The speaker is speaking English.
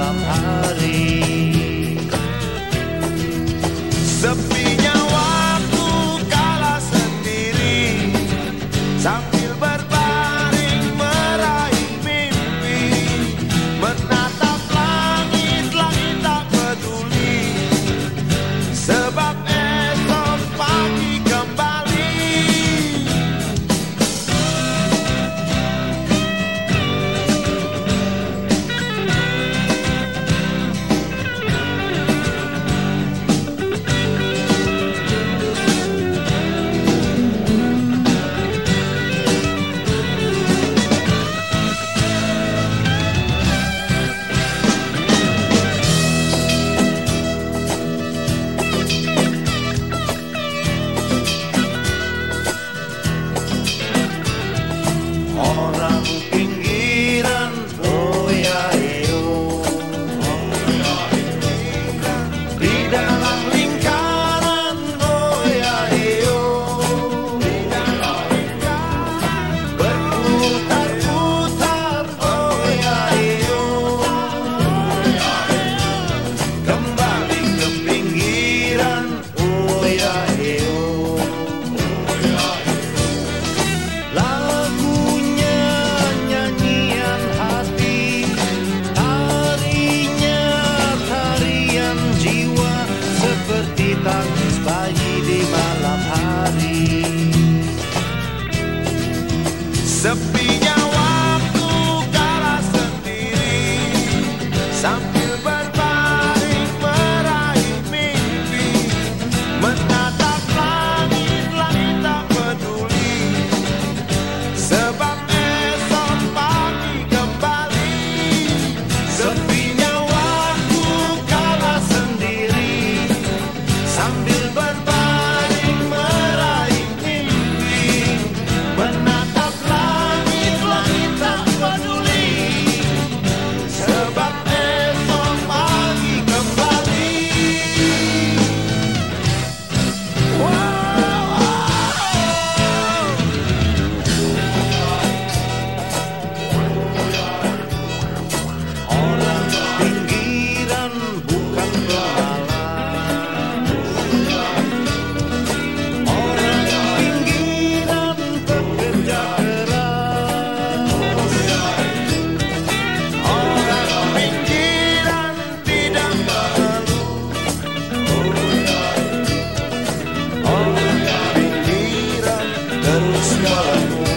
malam hari. Ten skalę